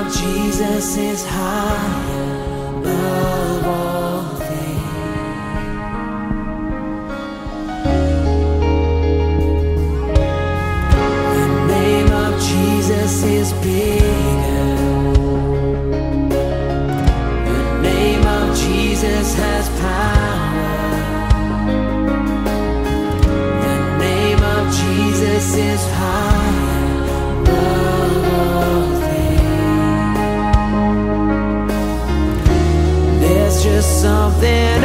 of Jesus is higher above all things. The name of Jesus is bigger. The name of Jesus has power. The name of Jesus is something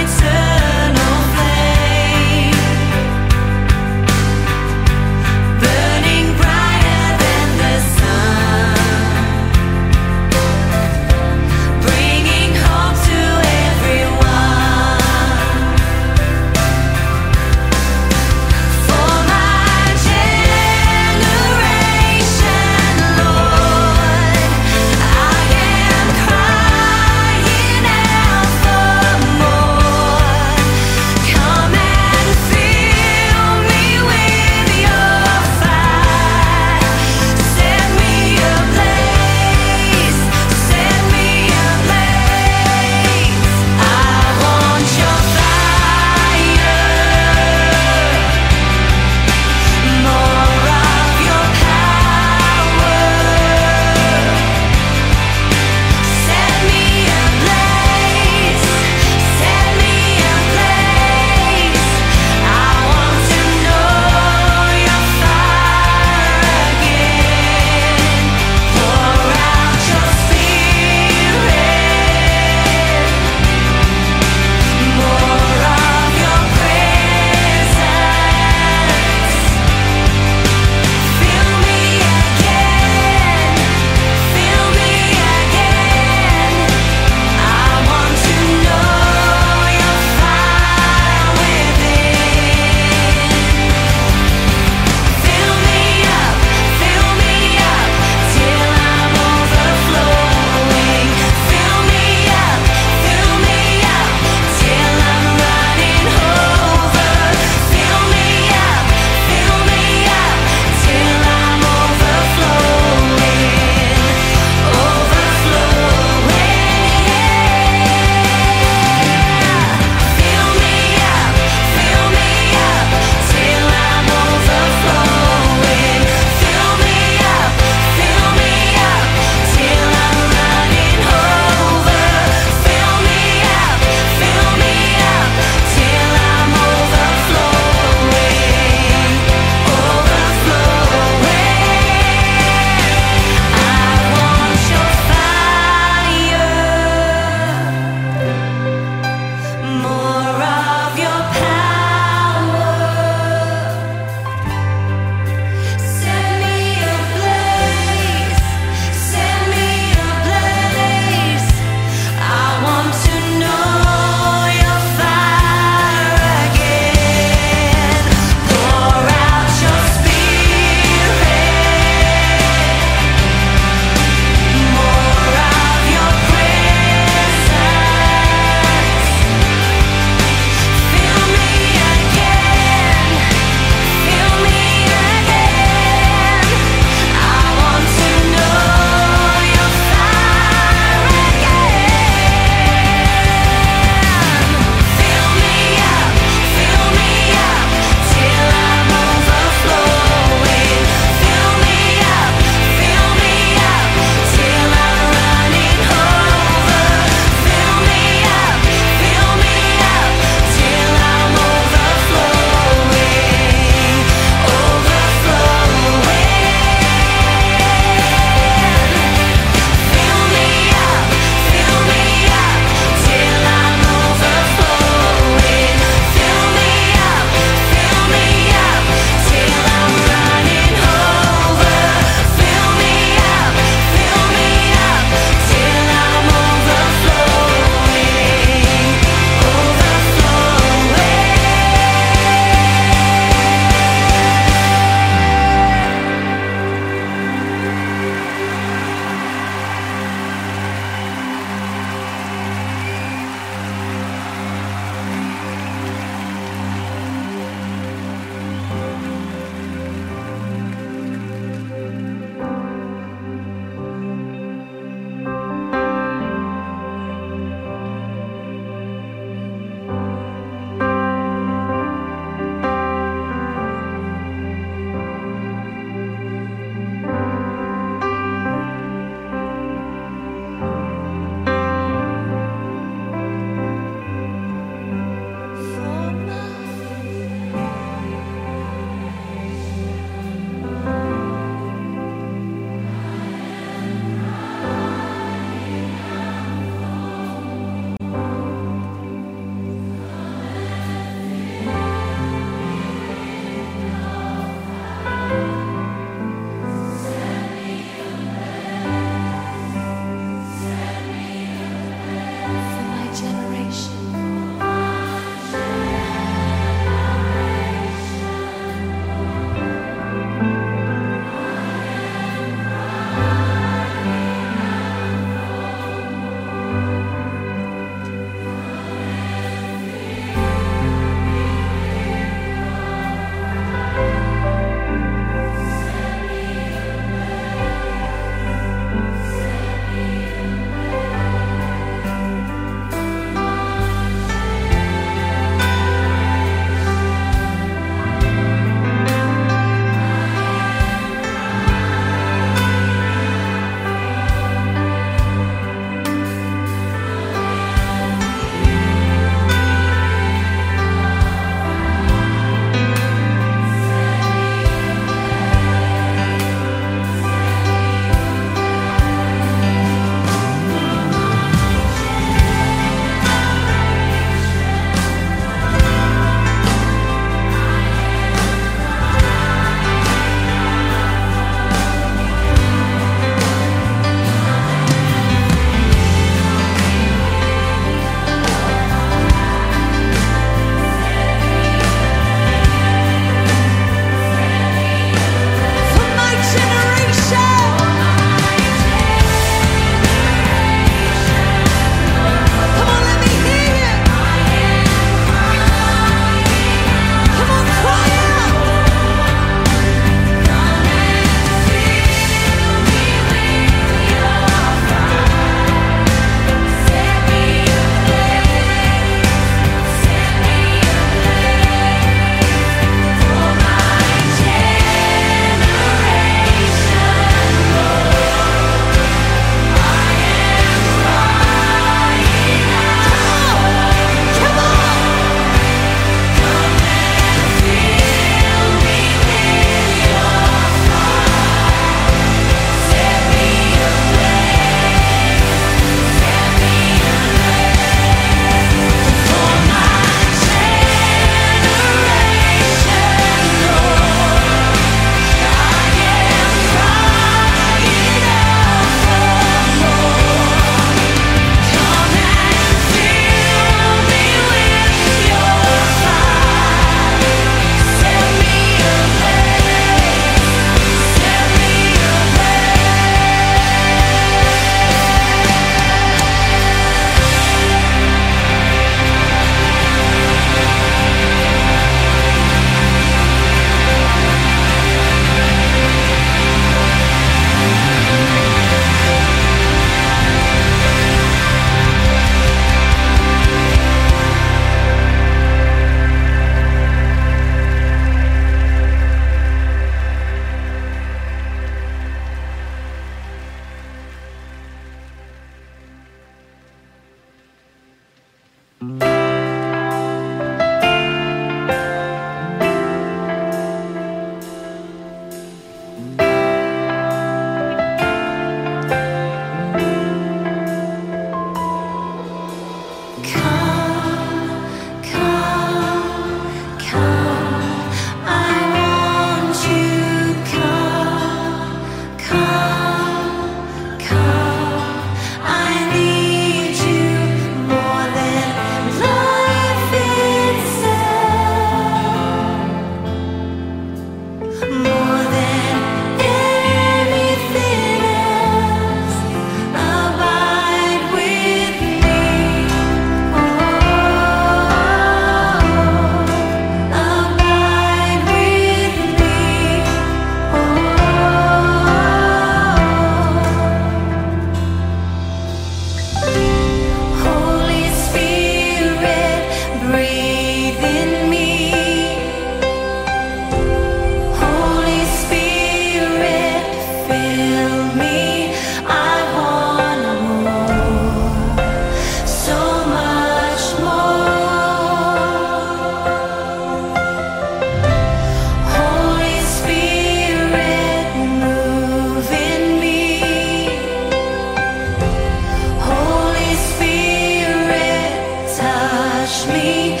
Come, come,